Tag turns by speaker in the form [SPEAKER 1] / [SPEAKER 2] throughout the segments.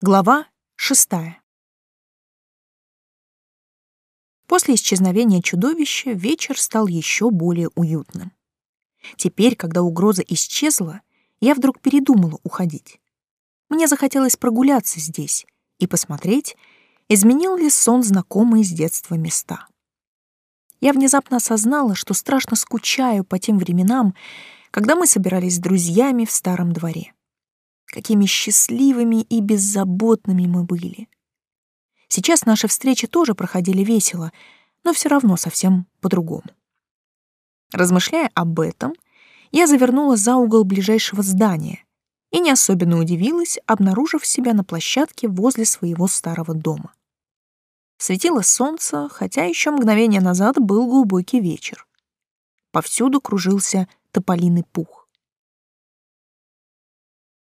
[SPEAKER 1] Глава шестая. После исчезновения чудовища вечер стал еще более уютным. Теперь, когда угроза исчезла, я вдруг передумала уходить. Мне захотелось прогуляться здесь и посмотреть, изменил ли сон знакомые с детства места. Я внезапно осознала, что страшно скучаю по тем временам, когда мы собирались с друзьями в старом дворе какими счастливыми и беззаботными мы были. Сейчас наши встречи тоже проходили весело, но все равно совсем по-другому. Размышляя об этом, я завернула за угол ближайшего здания и не особенно удивилась, обнаружив себя на площадке возле своего старого дома. Светило солнце, хотя еще мгновение назад был глубокий вечер. Повсюду кружился тополиный пух.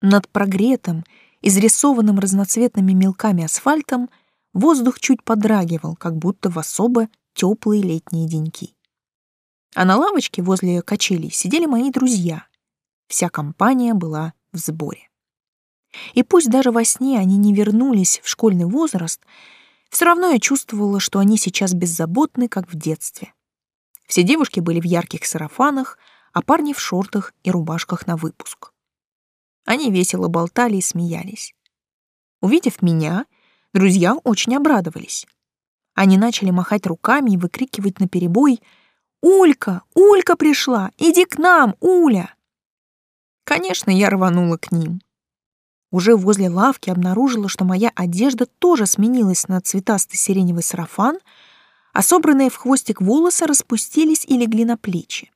[SPEAKER 1] Над прогретым, изрисованным разноцветными мелками асфальтом воздух чуть подрагивал, как будто в особо теплые летние деньки. А на лавочке возле качелей сидели мои друзья. Вся компания была в сборе. И пусть даже во сне они не вернулись в школьный возраст, все равно я чувствовала, что они сейчас беззаботны, как в детстве. Все девушки были в ярких сарафанах, а парни в шортах и рубашках на выпуск. Они весело болтали и смеялись. Увидев меня, друзья очень обрадовались. Они начали махать руками и выкрикивать наперебой «Улька! Улька пришла! Иди к нам, Уля!» Конечно, я рванула к ним. Уже возле лавки обнаружила, что моя одежда тоже сменилась на цветастый сиреневый сарафан, а собранные в хвостик волосы распустились и легли на плечи.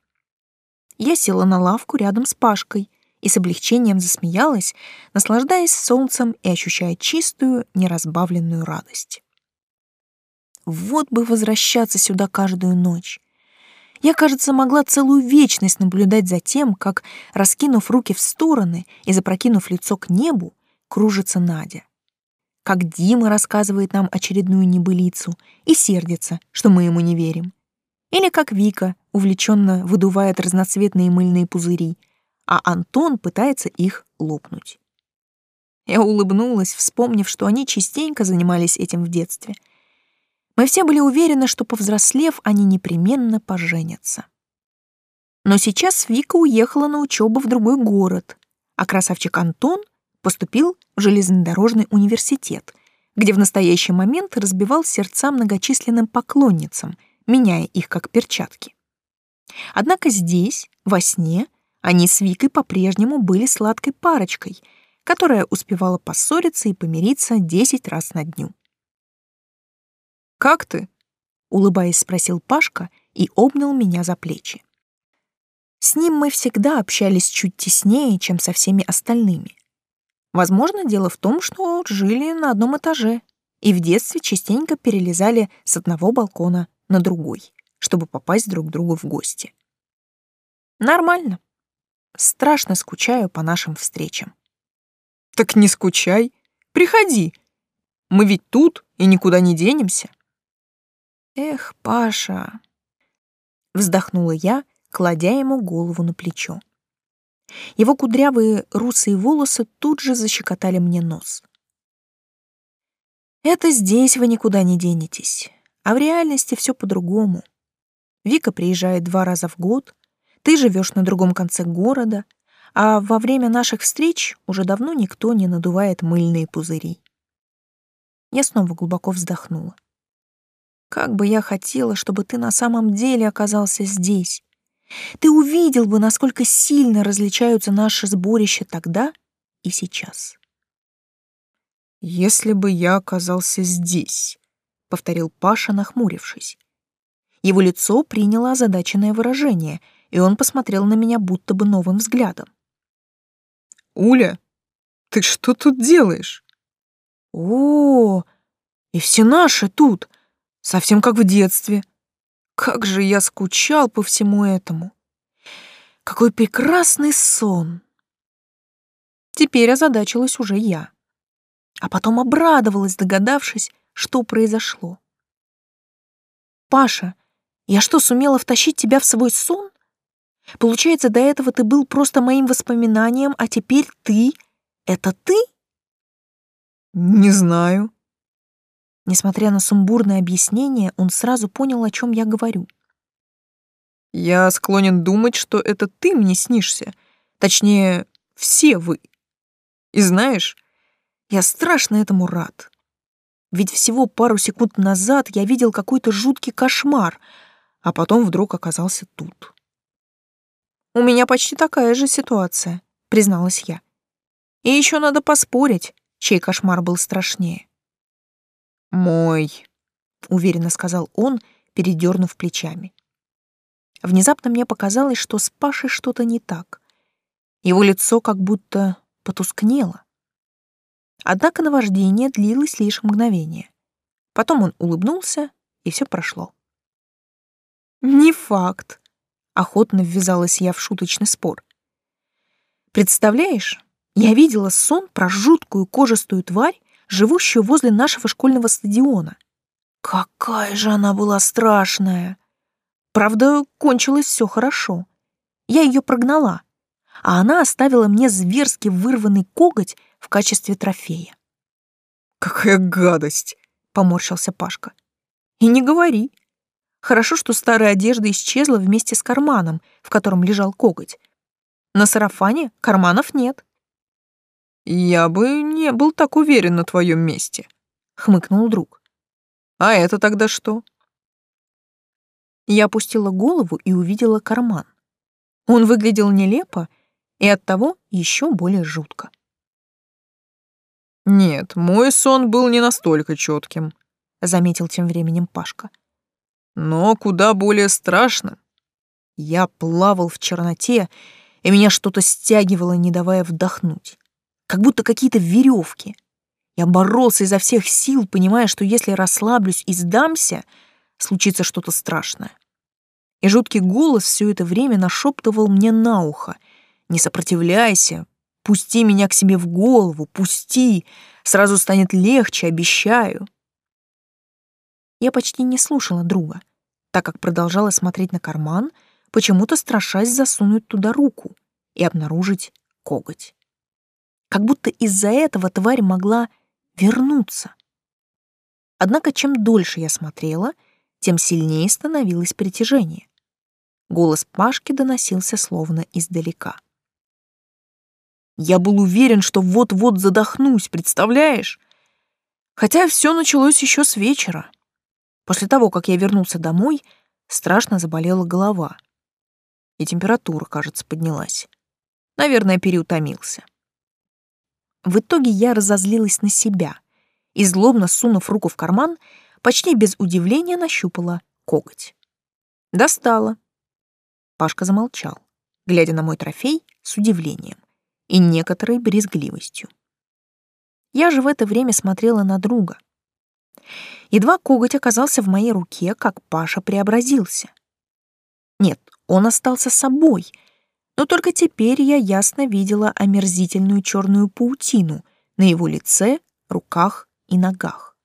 [SPEAKER 1] Я села на лавку рядом с Пашкой — и с облегчением засмеялась, наслаждаясь солнцем и ощущая чистую, неразбавленную радость. Вот бы возвращаться сюда каждую ночь. Я, кажется, могла целую вечность наблюдать за тем, как, раскинув руки в стороны и запрокинув лицо к небу, кружится Надя. Как Дима рассказывает нам очередную небылицу и сердится, что мы ему не верим. Или как Вика увлеченно выдувает разноцветные мыльные пузыри — а Антон пытается их лопнуть. Я улыбнулась, вспомнив, что они частенько занимались этим в детстве. Мы все были уверены, что, повзрослев, они непременно поженятся. Но сейчас Вика уехала на учебу в другой город, а красавчик Антон поступил в железнодорожный университет, где в настоящий момент разбивал сердца многочисленным поклонницам, меняя их как перчатки. Однако здесь, во сне, они с Викой по-прежнему были сладкой парочкой, которая успевала поссориться и помириться десять раз на дню. «Как ты?» — улыбаясь, спросил Пашка и обнял меня за плечи. С ним мы всегда общались чуть теснее, чем со всеми остальными. Возможно, дело в том, что жили на одном этаже и в детстве частенько перелезали с одного балкона на другой, чтобы попасть друг к другу в гости. Нормально. Страшно скучаю по нашим встречам. Так не скучай, приходи. Мы ведь тут и никуда не денемся. Эх, Паша, вздохнула я, кладя ему голову на плечо. Его кудрявые русые волосы тут же защекотали мне нос. Это здесь вы никуда не денетесь, а в реальности все по-другому. Вика приезжает два раза в год, ты живешь на другом конце города, а во время наших встреч уже давно никто не надувает мыльные пузыри. Я снова глубоко вздохнула. Как бы я хотела, чтобы ты на самом деле оказался здесь. Ты увидел бы, насколько сильно различаются наши сборища тогда и сейчас. «Если бы я оказался здесь», — повторил Паша, нахмурившись. Его лицо приняло озадаченное выражение — и он посмотрел на меня будто бы новым взглядом. «Уля, ты что тут делаешь?» «О, и все наши тут, совсем как в детстве. Как же я скучал по всему этому. Какой прекрасный сон!» Теперь озадачилась уже я, а потом обрадовалась, догадавшись, что произошло. «Паша, я что, сумела втащить тебя в свой сон?» Получается, до этого ты был просто моим воспоминанием, а теперь ты — это ты?
[SPEAKER 2] Не знаю.
[SPEAKER 1] Несмотря на сумбурное объяснение, он сразу понял, о чем я говорю.
[SPEAKER 2] Я склонен думать, что это ты мне снишься. Точнее, все вы. И знаешь, я страшно этому рад. Ведь всего пару секунд назад я видел какой-то жуткий кошмар, а потом вдруг оказался тут.
[SPEAKER 1] У меня почти такая же ситуация, призналась я. И еще надо поспорить, чей кошмар был страшнее.
[SPEAKER 2] Мой,
[SPEAKER 1] уверенно сказал он, передернув плечами. Внезапно мне показалось, что с Пашей что-то не так. Его лицо как будто потускнело. Однако наваждение длилось лишь мгновение. Потом он улыбнулся, и все прошло. «Не факт», — охотно ввязалась я в шуточный спор. «Представляешь, я видела сон про жуткую кожистую тварь, живущую возле нашего школьного стадиона. Какая же она была страшная! Правда, кончилось все хорошо. Я ее прогнала, а она оставила мне зверски вырванный коготь в качестве трофея.
[SPEAKER 2] «Какая гадость!» — поморщился Пашка.
[SPEAKER 1] «И не говори. Хорошо, что старая одежда исчезла вместе с карманом, в котором лежал коготь. На сарафане карманов нет».
[SPEAKER 2] «Я бы не был так уверен на твоем месте», — хмыкнул друг. «А это тогда что?»
[SPEAKER 1] Я опустила голову и увидела карман. Он выглядел нелепо и оттого еще более жутко.
[SPEAKER 2] «Нет, мой сон был не настолько четким», — заметил тем временем Пашка. «Но куда более страшным. Я плавал в черноте, и меня что-то стягивало, не давая вдохнуть. Как будто какие-то веревки. Я боролся изо всех сил, понимая, что если расслаблюсь и сдамся, случится что-то страшное. И жуткий голос все это время нашептывал мне на ухо. «Не сопротивляйся, пусти меня к себе в голову, пусти, сразу станет легче, обещаю».
[SPEAKER 1] Я почти не слушала друга, так как продолжала смотреть на карман, почему-то страшась засунуть туда руку и обнаружить коготь. Как будто из-за этого тварь могла вернуться. Однако чем дольше я смотрела, тем сильнее становилось притяжение. Голос Пашки доносился словно издалека.
[SPEAKER 2] Я был уверен, что вот-вот задохнусь, представляешь? Хотя все началось еще с вечера. После того, как я вернулся домой, страшно заболела голова. И температура, кажется, поднялась. Наверное, переутомился. В итоге я разозлилась на себя и, злобно сунув руку в карман, почти без удивления нащупала коготь. Достала Пашка замолчал, глядя на мой трофей с удивлением и некоторой брезгливостью. Я же в это время смотрела на друга. Едва коготь оказался в моей руке, как Паша преобразился. Нет, он остался собой, но только теперь я ясно видела омерзительную черную паутину на его лице, руках и ногах.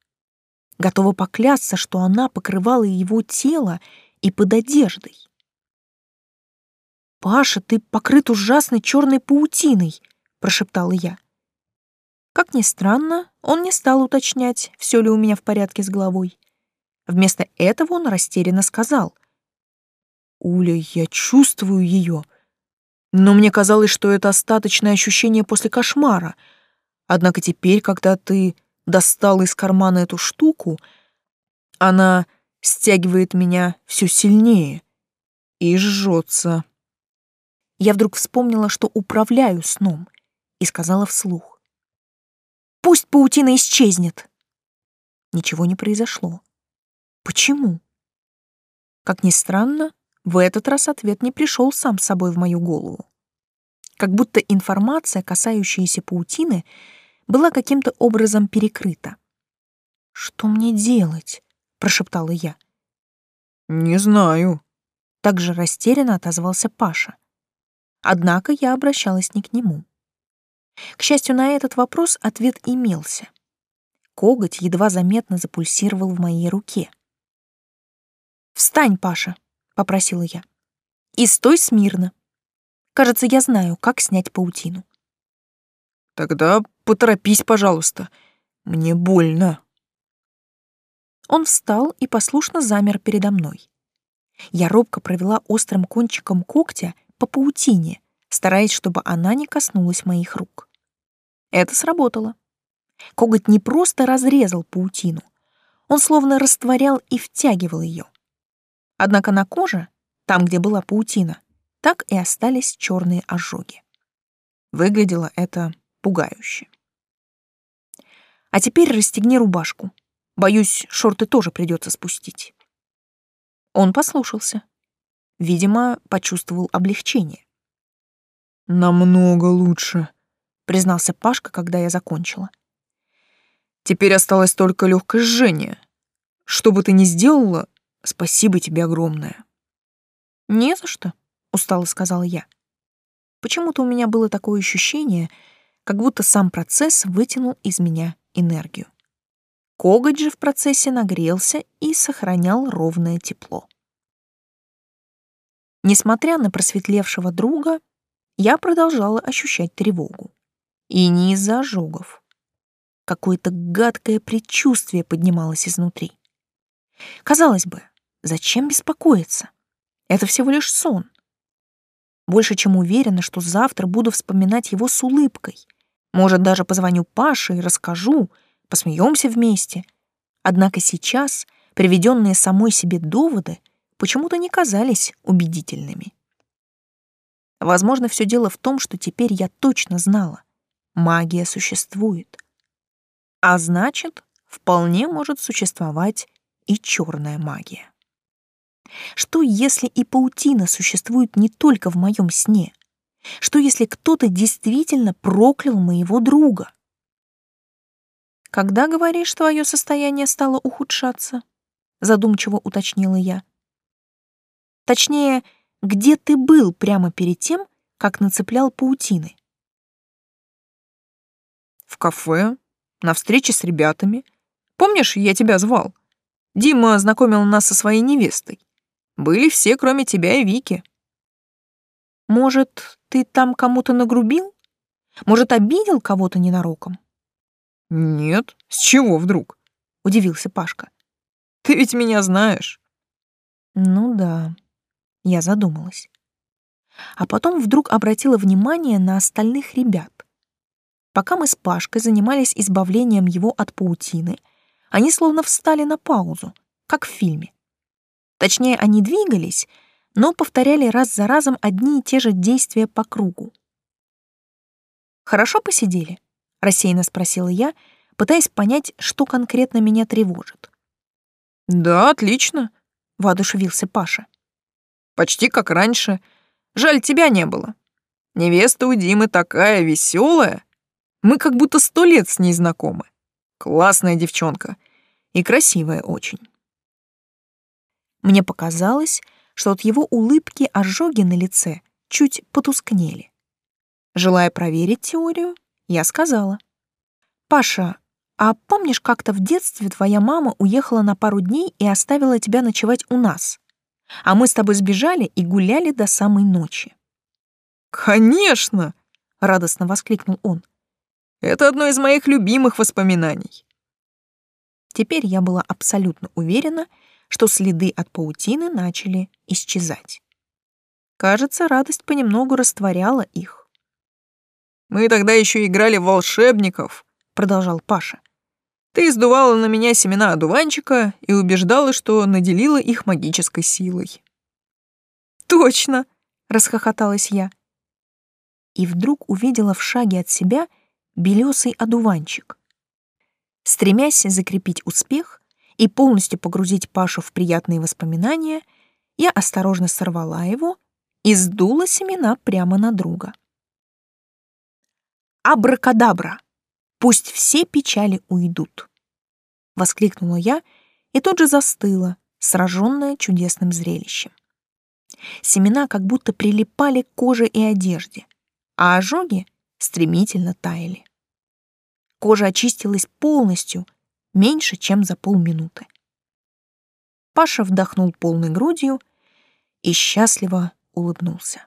[SPEAKER 2] Готова поклясться, что она покрывала его тело и под одеждой.
[SPEAKER 1] «Паша, ты покрыт ужасной черной паутиной», — прошептала я. Как ни странно, он не стал уточнять, все ли у меня в порядке с головой. Вместо этого он растерянно сказал. «Уля, я чувствую ее, но мне казалось, что это остаточное ощущение после кошмара. Однако теперь, когда ты достал из кармана эту штуку, она стягивает меня все сильнее и жжется я вдруг вспомнила, что управляю сном, и сказала вслух. «Пусть паутина исчезнет!» Ничего не произошло. Почему? Как ни странно, в этот раз ответ не пришел сам собой в мою голову. Как будто информация, касающаяся паутины, была каким-то образом перекрыта. «Что мне делать?» — прошептала я.
[SPEAKER 2] «Не знаю», —
[SPEAKER 1] также растерянно отозвался Паша. Однако я обращалась не к нему. К счастью, на этот вопрос ответ имелся. Коготь едва заметно запульсировал в моей руке. «Встань, Паша», — попросила я, — «и стой смирно. Кажется, я знаю, как снять паутину».
[SPEAKER 2] «Тогда поторопись, пожалуйста. Мне больно.
[SPEAKER 1] Он встал и послушно замер передо мной. Я робко провела острым кончиком когтя по паутине, стараясь, чтобы она не коснулась моих рук. Это сработало. Коготь не просто разрезал паутину, он словно растворял и втягивал ее. Однако на коже, там, где была паутина, так и остались черные ожоги. Выглядело это пугающе. А теперь расстегни рубашку. Боюсь, шорты тоже придется спустить. Он послушался. Видимо, почувствовал облегчение.
[SPEAKER 2] «Намного лучше», — признался Пашка, когда я закончила. «Теперь осталось только легкое жжение. Что бы ты ни сделала, спасибо тебе огромное».
[SPEAKER 1] «Не за что», — устало сказала я. Почему-то у меня было такое ощущение, как будто сам процесс вытянул из меня энергию. Коготь же в процессе нагрелся и сохранял ровное тепло. Несмотря на просветлевшего друга, я продолжала ощущать тревогу. И не из-за ожогов. Какое-то гадкое предчувствие поднималось изнутри. Казалось бы, зачем беспокоиться? Это всего лишь сон. Больше чем уверена, что завтра буду вспоминать его с улыбкой. Может, даже позвоню Паше и расскажу, посмеемся вместе. Однако сейчас приведенные самой себе доводы почему-то не казались убедительными. Возможно, все дело в том, что теперь я точно знала. Магия существует. А значит, вполне может существовать и черная магия. Что если и паутина существует не только в моем сне? Что если кто-то действительно проклял моего друга? Когда, говоришь, твое состояние стало ухудшаться? Задумчиво уточнила я. Точнее, где ты был прямо перед тем, как нацеплял паутины?
[SPEAKER 2] В кафе, на встрече с ребятами. Помнишь, я тебя звал? Дима знакомил нас со своей невестой. Были все, кроме тебя и Вики.
[SPEAKER 1] Может, ты там кому-то нагрубил? Может, обидел кого-то ненароком?
[SPEAKER 2] Нет, с чего вдруг? Удивился Пашка. Ты ведь меня знаешь.
[SPEAKER 1] Ну да, я задумалась. А потом вдруг обратила внимание на остальных ребят. Пока мы с Пашкой занимались избавлением его от паутины, они словно встали на паузу, как в фильме. Точнее, они двигались, но повторяли раз за разом одни и те же действия по кругу. «Хорошо посидели?» — рассеянно спросила я, пытаясь понять, что конкретно меня тревожит.
[SPEAKER 2] «Да, отлично», —
[SPEAKER 1] воодушевился Паша.
[SPEAKER 2] «Почти как раньше. Жаль, тебя не было. Невеста у Димы такая веселая. Мы как будто сто лет с ней знакомы. Классная девчонка. И красивая очень».
[SPEAKER 1] Мне показалось, что от его улыбки ожоги на лице чуть потускнели. Желая проверить теорию, я сказала. «Паша, а помнишь, как-то в детстве твоя мама уехала на пару дней и оставила тебя ночевать у нас? А мы с тобой сбежали и гуляли до самой ночи».
[SPEAKER 2] «Конечно!» — радостно воскликнул он. «Это одно из моих любимых воспоминаний».
[SPEAKER 1] Теперь я была абсолютно уверена, что следы от паутины начали исчезать. Кажется, радость понемногу растворяла их.
[SPEAKER 2] «Мы тогда еще играли в волшебников», — продолжал Паша. «Ты издувала на меня семена одуванчика и убеждала, что наделила их магической силой».
[SPEAKER 1] «Точно!» — расхохоталась я. И вдруг увидела в шаге от себя белесый одуванчик. Стремясь закрепить успех, и полностью погрузить Пашу в приятные воспоминания, я осторожно сорвала его и сдула семена прямо на друга. «Абракадабра! Пусть все печали уйдут!» — воскликнула я и тут же застыла, сраженная чудесным зрелищем. Семена как будто прилипали к коже и одежде, а ожоги стремительно таяли. Кожа очистилась полностью, меньше, чем за полминуты. Паша вдохнул полной грудью и счастливо улыбнулся.